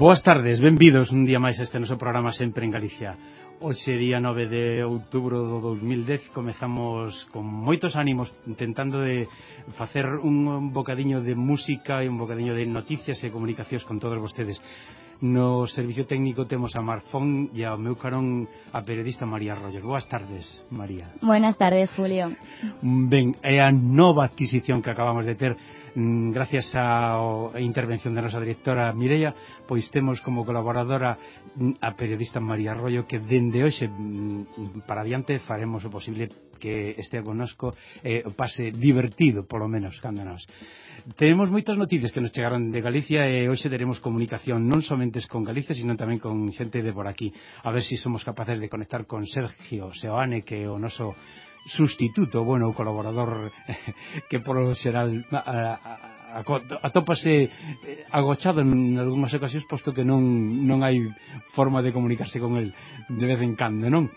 Boas tardes, benvidos un día máis a este noso programa Sempre en Galicia. Hoxe día 9 de outubro do 2010 comezamos con moitos ánimos intentando de facer un bocadiño de música e un bocadiño de noticias e comunicacións con todos vostedes. No servicio técnico temos a Marfón e ao meu carón a periodista María Roger. Boas tardes, María. Buenas tardes, Julio. Ben, é a nova adquisición que acabamos de ter mm, gracias á intervención da nosa directora Mireia, pois temos como colaboradora mm, a periodista María Arroyo que dende hoxe mm, para adiante faremos o posible que estea connosco eh, pase divertido, polo menos, cando nos. Tenemos moitas noticias que nos chegaron de Galicia e hoxe teremos comunicación non somente con Galicia, sino tamén con xente de por aquí. A ver se si somos capaces de conectar con Sergio Seoane, que é o noso sustituto, bueno, o colaborador que por lo xeral a, a, atópase eh, agochado en algunhas ocasións posto que non, non hai forma de comunicarse con el de vez en cando, non?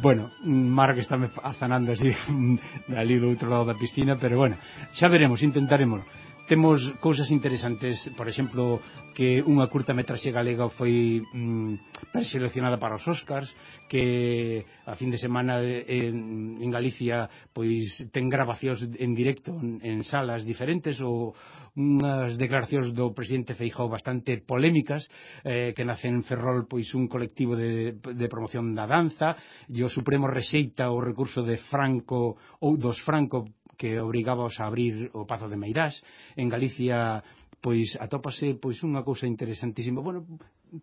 Bueno, Marc está azanando así ali do outro lado da piscina, pero bueno, xa veremos, intentaremos temos cousas interesantes, por exemplo, que unha curta metraxe galega foi mm, preseleccionada para os Oscars, que a fin de semana en, en Galicia pois ten grabacións en directo en, en salas diferentes ou unhas declaracións do presidente Feijóo bastante polémicas eh, que nace en Ferrol pois un colectivo de, de promoción da danza e o Supremo rexeita o recurso de Franco ou dos Franco que obrigábaos a abrir o Pazo de Meirás. En Galicia pois atópase pois unha cousa interesantísima, bueno,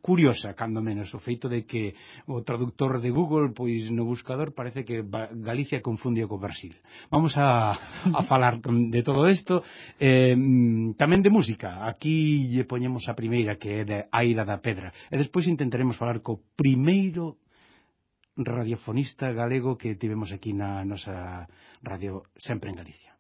curiosa, cando menos, o feito de que o traductor de Google, pois no buscador parece que Galicia confunde co Brasil. Vamos a, a falar de todo isto, eh, tamén de música. Aquí lle poñemos a primeira, que é de Aira da Pedra. E despois intentaremos falar co primeiro radiofonista galego que tivemos aquí na nosa radio sempre en Galicia.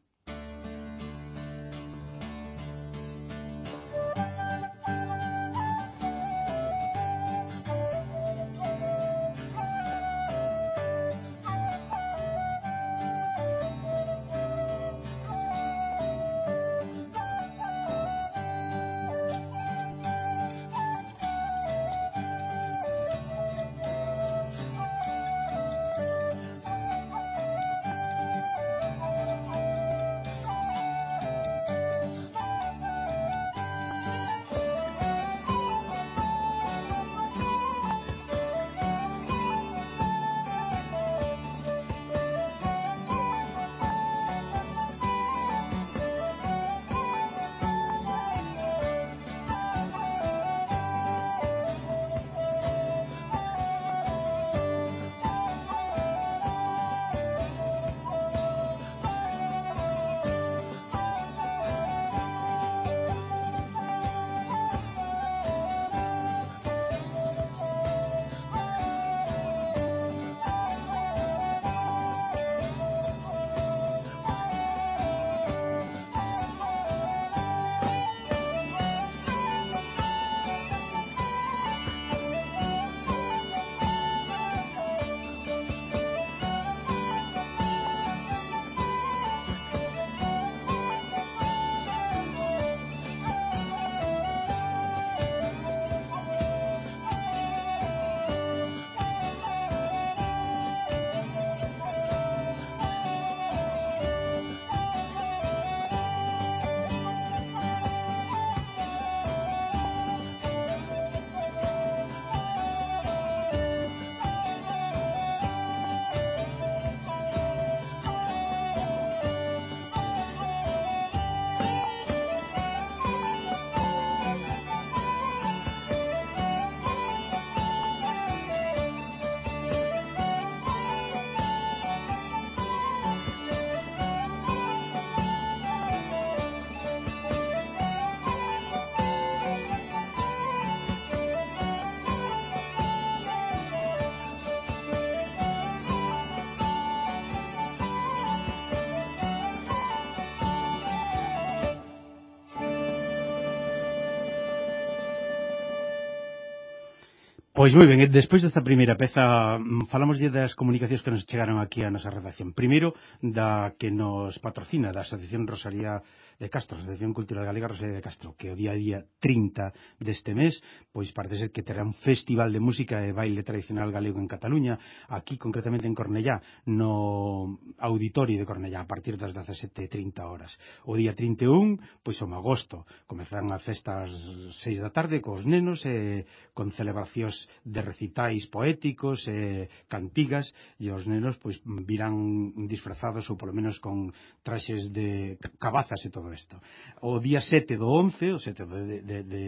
Pois moi ben, eh, despois desta primeira peza mm, falamos das comunicacións que nos chegaron aquí á nosa redacción. Primeiro, da que nos patrocina da Asociación Rosalía de Castro, Asociación Cultural Galega Rosalía de Castro, que o día a día 30 deste mes, pois parece ser que terá un festival de música e baile tradicional galego en Cataluña, aquí concretamente en Cornellá, no auditorio de Cornellá, a partir das 17.30 horas. O día 31, pois o magosto, comezan as festas 6 da tarde cos nenos e con celebracións de recitais poéticos e cantigas e os nenos pois virán disfrazados ou polo menos con traxes de cabazas e todo isto. O día 7 do 11, o 7 de, de, de,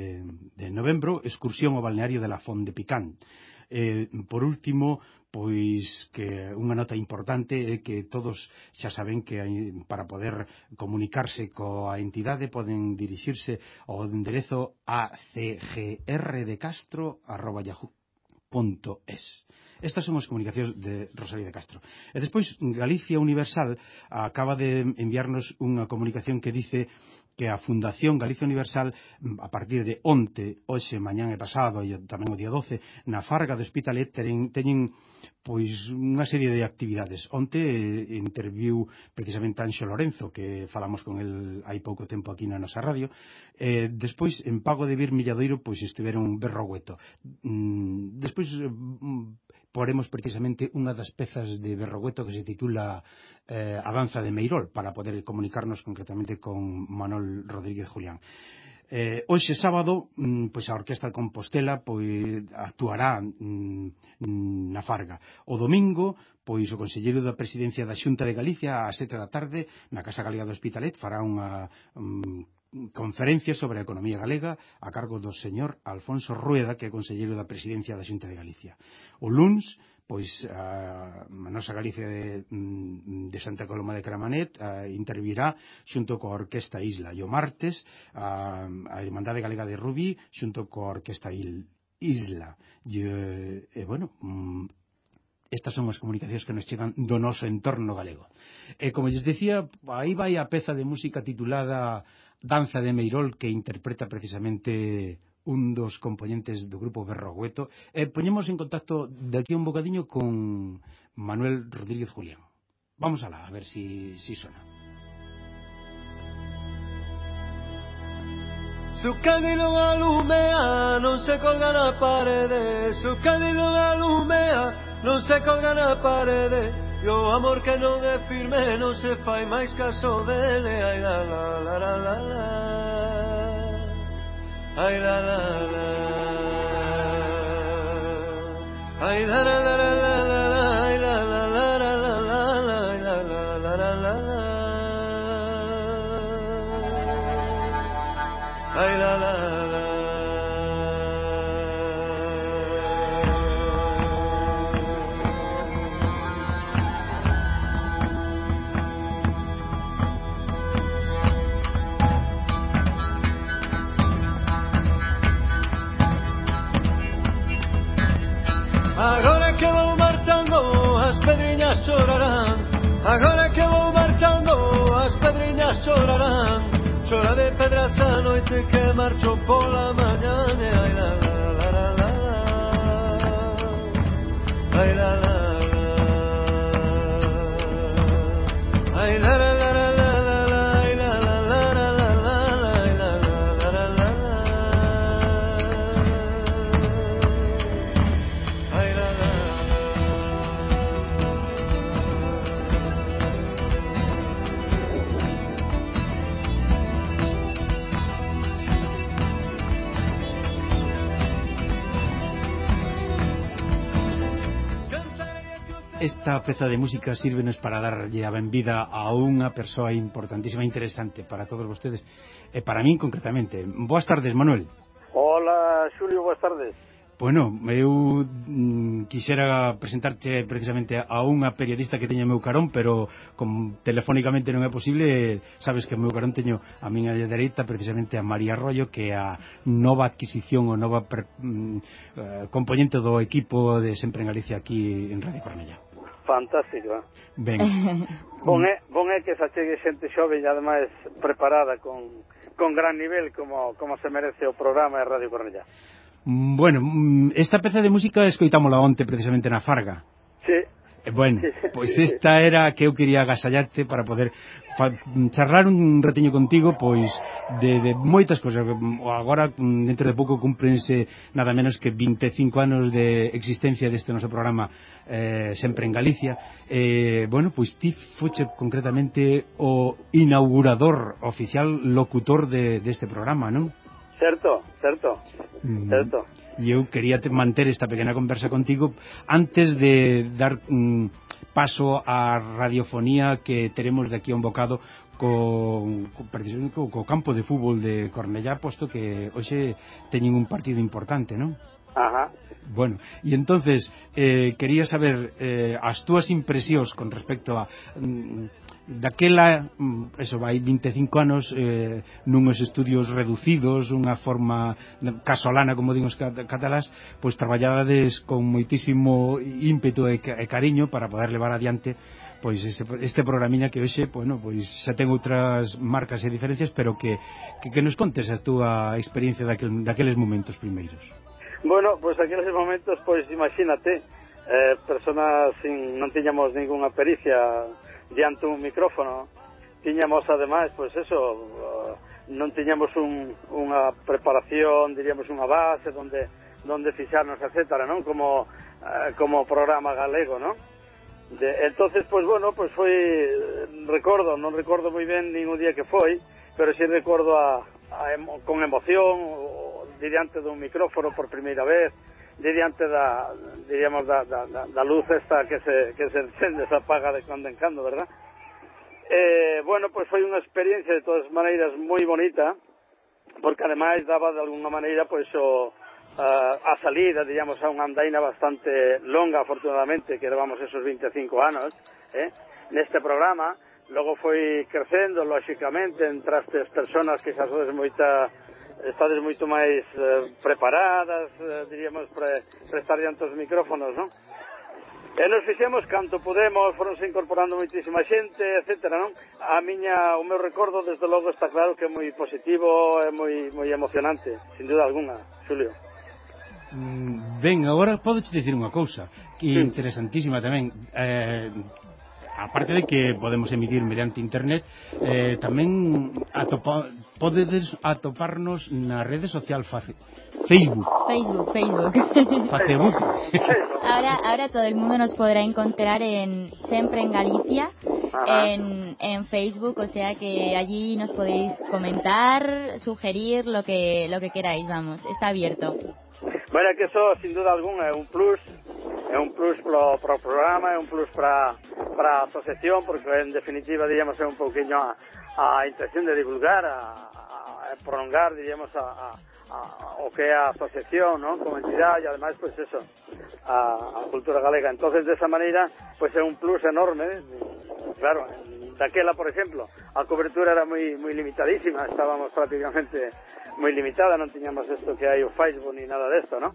de novembro, excursión ao balneario de la Font de Picán Eh, por último, pois que unha nota importante é que todos xa saben que para poder comunicarse coa entidade poden dirixirse ao enderezo acgrdeCastro@yahoo.es. Estas son as comunicacións de Rosalía de Castro. E despois Galicia Universal acaba de enviarnos unha comunicación que dice que a Fundación Galicia Universal a partir de onte, hoxe, mañán e pasado e tamén o día 12 na Farga do Hospitalet teñen, teñen pois unha serie de actividades. Onte eh, interviu precisamente Anxo Lorenzo, que falamos con el hai pouco tempo aquí na nosa radio. Eh, despois, en Pago de Vir Milladoiro, pois estiveron Berrogueto. Mm, despois, eh, mm, poremos precisamente unha das pezas de Berrogueto que se titula eh, Avanza de Meirol, para poder comunicarnos concretamente con Manuel Rodríguez Julián. Eh, hoxe sábado, mm, pois a Orquesta de Compostela pois actuará mm, mm, na Farga. O domingo, pois o Conselleiro da Presidencia da Xunta de Galicia ás sete da tarde na Casa Galega do Hospitalet fará unha mm, conferencia sobre a economía galega a cargo do señor Alfonso Rueda, que é conselleiro da Presidencia da Xunta de Galicia. O LUNS pois eh, a, a nosa Galicia de, mm, de Santa Coloma de Cramanet eh, a, intervirá xunto coa Orquesta Isla e o martes a, a Irmandade Galega de Rubí xunto coa Orquesta Il, Isla e, e bueno mm, estas son as comunicacións que nos chegan do noso entorno galego. E como lles decía, aí vai a peza de música titulada Danza de Meirol que interpreta precisamente un dos componentes do grupo Berrogueto. E eh, poñemos en contacto de aquí un bocadiño con Manuel Rodríguez Julián. Vamos alá, a ver si, si sona. Su candilo alumea, non se colga na parede Su candilo alumea, non se colga na parede E o amor que non é firme non se fai máis caso dele Ai la la la la la la Ai la la la. La la la la pedriñas chorarán Agora que vou marchando As pedriñas chorarán Chora de pedras a noite que marcho pola mar. esta peza de música sírvenos para darlle a benvida a unha persoa importantísima e interesante para todos vostedes e para min concretamente. Boas tardes, Manuel. Hola, Xulio, boas tardes. Bueno, eu mm, quixera presentarche precisamente a unha periodista que teña meu carón, pero como telefónicamente non é posible, sabes que meu carón teño a miña dereita precisamente a María Arroyo, que é a nova adquisición ou nova per, mm, eh, componente do equipo de Sempre en Galicia aquí en Radio Cornellá fantástica. ¿eh? Ben. bon, é, bon é que se achegue xente xove e ademais preparada con, con gran nivel como, como se merece o programa de Radio Cornellá. Bueno, mm, esta peza de música escoitámola onte precisamente na Farga. Sí, Eh, bueno, pois esta era que eu quería agasallarte para poder fa, mm, charlar un ratiño contigo pois de, de moitas cousas mm, agora mm, dentro de pouco cumprense nada menos que 25 anos de existencia deste noso programa eh, sempre en Galicia eh, bueno, pois ti fuche concretamente o inaugurador oficial locutor de, deste programa, non? Certo, certo, mm. certo e eu quería manter esta pequena conversa contigo antes de dar mm, paso á radiofonía que teremos daqui a un bocado co, co, co, co campo de fútbol de Cornellá posto que hoxe teñen un partido importante, non? Ajá. Bueno, y entonces eh, quería saber eh, as túas impresións con respecto a mm, daquela, mm, eso vai 25 anos eh, nunhos estudios reducidos, unha forma casolana, como digo os catalás, pois traballades con moitísimo ímpeto e, e cariño para poder levar adiante pois ese, este programiña que hoxe, bueno, pois xa ten outras marcas e diferencias, pero que, que, que nos contes a túa experiencia daquel, daqueles momentos primeiros bueno, pois pues aqueles momentos, pois pues, imagínate, eh, personas sin, non tiñamos ninguna pericia diante un micrófono, tiñamos ademais, pois pues, eso, eh, non tiñamos un, unha preparación, diríamos unha base donde donde fixarnos, etcétera, non? Como eh, como programa galego, non? De, entonces, pois pues, bueno, pois pues, foi recordo, non recordo moi ben ningún día que foi, pero si sí recordo a, a emo, con emoción o, de diante dun micrófono por primeira vez, de diante da, diríamos, da, da, da luz esta que se, que se encende, se apaga de cando en cando, verdad? Eh, bueno, pois pues foi unha experiencia de todas maneiras moi bonita, porque ademais daba de alguna maneira pois o, a, a salida, digamos, a unha andaina bastante longa, afortunadamente, que levamos esos 25 anos, eh, neste programa. Logo foi crecendo, lóxicamente, entre as persoas que xa sodes moita estades moito máis eh, preparadas, eh, diríamos, para, para estar diante dos micrófonos, non? E nos fixemos canto podemos, foronse incorporando moitísima xente, etc. Non? A miña, o meu recordo, desde logo, está claro que é moi positivo, é moi, moi emocionante, sin duda alguna, Xulio. Mm, ben, agora podes dicir unha cousa que sí. interesantísima tamén eh, aparte de que podemos emitir mediante internet eh, tamén atopa, podedes atoparnos na rede social face, Facebook. Facebook, Facebook. Facebook. ahora, ahora todo el mundo nos podrá encontrar en siempre en Galicia, en, en, Facebook, o sea que allí nos podéis comentar, sugerir lo que lo que queráis, vamos, está abierto. Bueno, que eso sin duda alguna es un plus, es un plus para o pro programa, es un plus para para a asociación, porque en definitiva, digamos, é un pouquiño a, a intención de divulgar a prolongar, diríamos, a, a a, o que é a asociación, ¿no? Como entidade, e ademais, pues, eso, a, a cultura galega. entonces de maneira, manera, pues, é un plus enorme, eh, claro, daquela, por exemplo, a cobertura era moi, moi limitadísima, estábamos prácticamente moi limitada, non tiñamos isto que hai o Facebook ni nada desto, ¿no?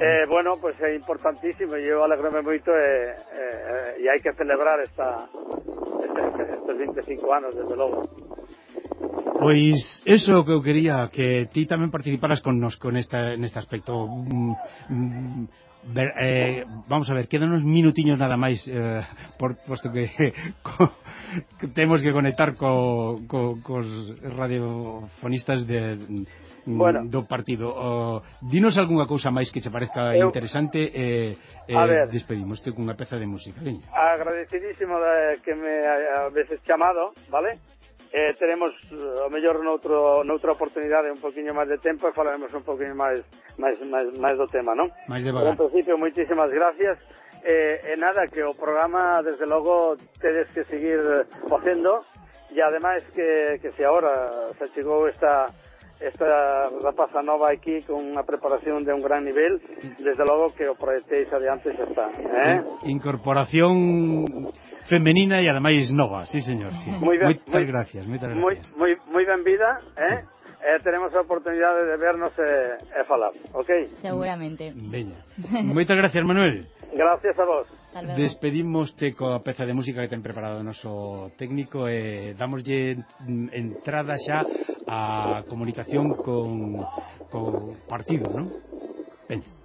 Eh, bueno, pues, é importantísimo e eu alegrome moito e, e, e hai que celebrar esta, este, estes 25 anos, desde logo. Pois eso que eu quería que ti tamén participaras con nos con esta, neste aspecto. Mm, mm, Ver, eh, vamos a ver, quedan uns minutiños nada máis eh, por, posto que, co, que temos que conectar co, co, cos radiofonistas de, bueno, do partido. O, dinos algunha cousa máis que che parezca eu, interesante e eh, eh, ver, despedimos. Te cunha peza de música veña. agradecidísimo de que me a veces chamado vale? eh, teremos eh, o mellor noutro, noutra oportunidade un poquinho máis de tempo e falaremos un poquinho máis, máis, máis, máis do tema, non? Máis de En principio, moitísimas gracias. E, eh, e eh, nada, que o programa, desde logo, tedes que seguir eh, facendo e ademais que, que se agora se chegou esta esta rapaza nova aquí con unha preparación de un gran nivel, desde logo que o proyectéis adiante xa está. Eh? Incorporación femenina e ademais nova, sí señor. Sí. Moi ben, moitas moi, gracias, moitas gracias. Moi, moi, moi ben vida, eh? Sí. Eh, teremos a oportunidade de vernos e, e falar, ok? Seguramente. Veña. moitas gracias, Manuel. Gracias a vos. Despedimoste coa peza de música que ten preparado o noso técnico e eh, damoslle entrada xa a comunicación con, con partido, non? Veña.